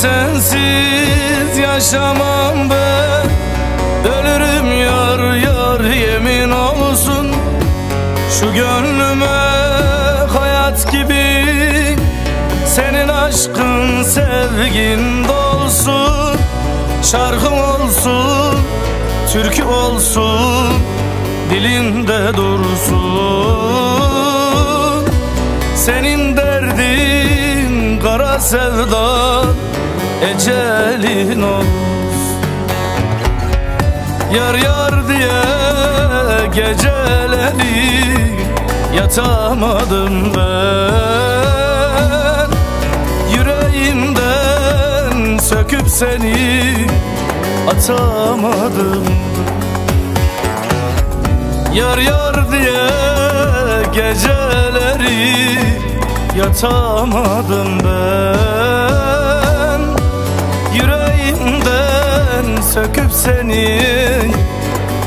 sensiz yaşamam ben. Ölürüm yar yar yemin olsun. Şu gönlüme hayat gibi. Senin aşkın sevgin dolsun. Şarkım olsun, türkü olsun. Dilimde dursun. Senin derdin kara sevda Ecelin olsun. Yar yar diye geceleri Yatamadım ben. Yüreğimden söküp seni Atamadım. Yar yar diye geceleri Yatamadım ben söküp seni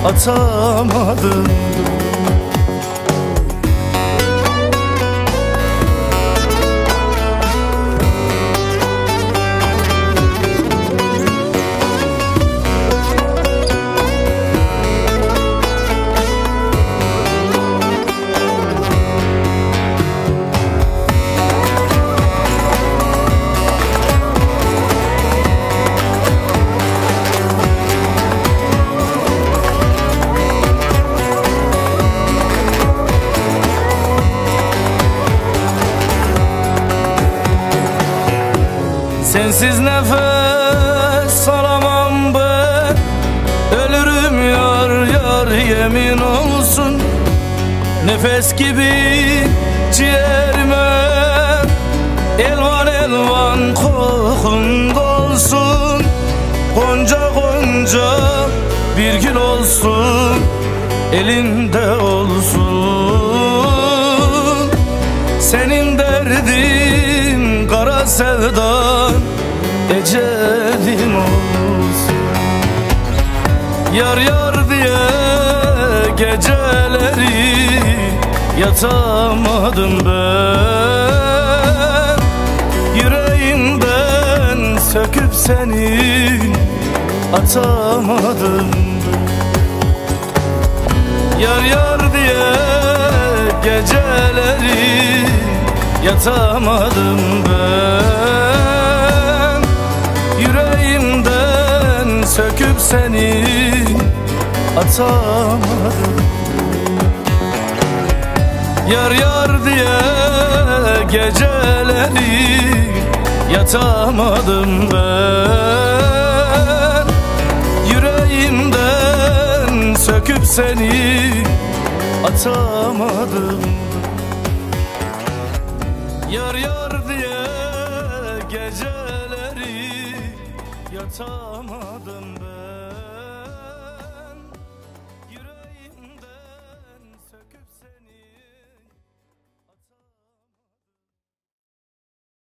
Atamadım Sensiz nefes alamam ben. Ölürüm yar yar yemin olsun. Nefes gibi ciğerime Elvan elvan kokun dolsun. Gonca gonca bir gül olsun Elinde olsun sevdan Ecelin olsun. Yar yar diye geceleri Yatamadım ben. Yüreğimden söküp seni Atamadım. Yar yar diye geceleri Yatamadım ben. Yüreğimden söküp seni Atamadım. Yar yar diye geceleri Yatamadım ben. Yüreğimden söküp seni Atamadım Yar yar diye geceleri Yatamadım ben